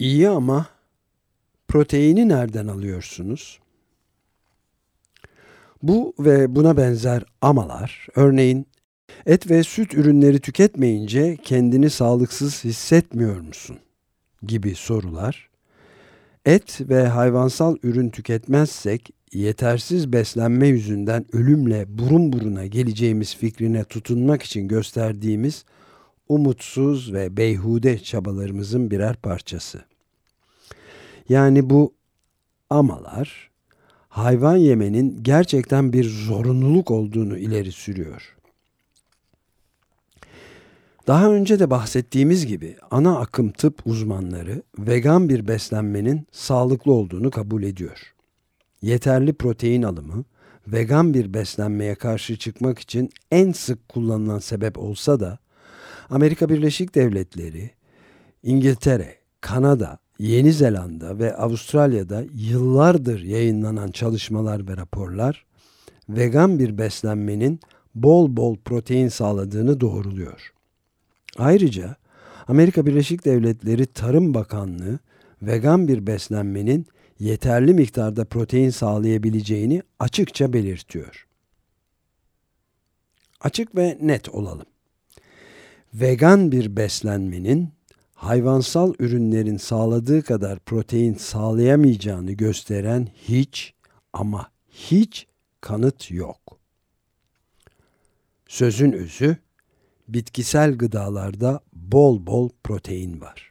İyi ama proteini nereden alıyorsunuz? Bu ve buna benzer amalar, örneğin et ve süt ürünleri tüketmeyince kendini sağlıksız hissetmiyor musun? gibi sorular, et ve hayvansal ürün tüketmezsek yetersiz beslenme yüzünden ölümle burun buruna geleceğimiz fikrine tutunmak için gösterdiğimiz umutsuz ve beyhude çabalarımızın birer parçası. Yani bu amalar hayvan yemenin gerçekten bir zorunluluk olduğunu ileri sürüyor. Daha önce de bahsettiğimiz gibi ana akım tıp uzmanları vegan bir beslenmenin sağlıklı olduğunu kabul ediyor. Yeterli protein alımı vegan bir beslenmeye karşı çıkmak için en sık kullanılan sebep olsa da Amerika Birleşik Devletleri, İngiltere, Kanada, Yeni Zelanda ve Avustralya'da yıllardır yayınlanan çalışmalar ve raporlar vegan bir beslenmenin bol bol protein sağladığını doğruluyor. Ayrıca Amerika Birleşik Devletleri Tarım Bakanlığı vegan bir beslenmenin yeterli miktarda protein sağlayabileceğini açıkça belirtiyor. Açık ve net olalım. Vegan bir beslenmenin hayvansal ürünlerin sağladığı kadar protein sağlayamayacağını gösteren hiç ama hiç kanıt yok. Sözün özü bitkisel gıdalarda bol bol protein var.